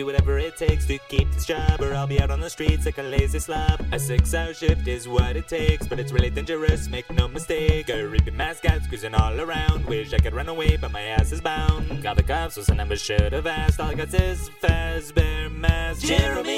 do whatever it takes to keep this job, or I'll be out on the streets like a lazy slob. A six hour shift is what it takes, but it's really dangerous, make no mistake. A repeat mascot cruising all around. Wish I could run away, but my ass is bound. Got the cops, so I never should have asked. All I got is Fazbear mask. Jeremy!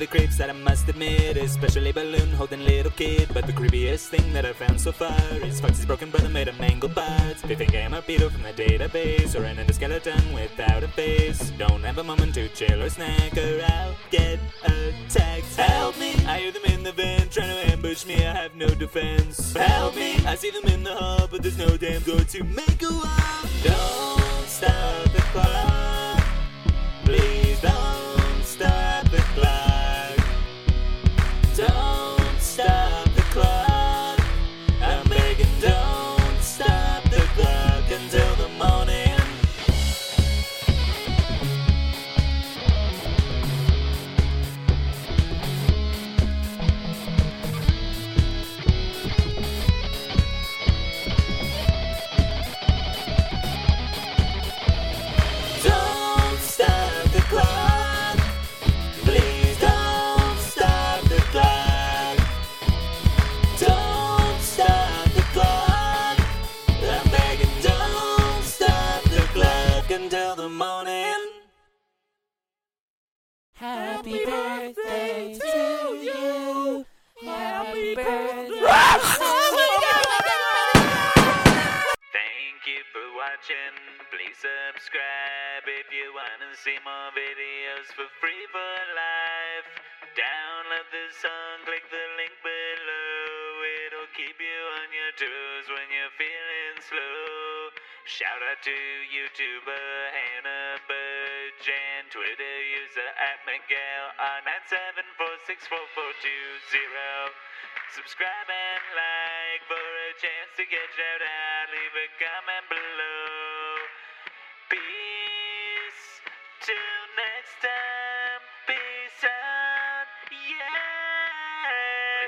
The creeps that I must admit, especially balloon holding little kid. But the creepiest thing that I found so far is Foxy's broken brother made of mangled parts. They think I am a beetle from the database, or an endoskeleton without a face. Don't have a moment to chill or snack, or I'll get attacked. Help me! I hear them in the van trying to ambush me. I have no defense. Help me! I see them in the hall, but there's no damn door to make a wall. Don't stop until the morning. Happy birthday to you. Happy birthday. Thank you for watching. Please subscribe if you wanna see more videos for free for life. Download the song, click the link below. It'll keep you on your toes when you're feeling slow. Shout out to YouTuber Hannah Budge and Twitter user at Miguel R974644420. Subscribe and like for a chance to get shout out. Leave a comment.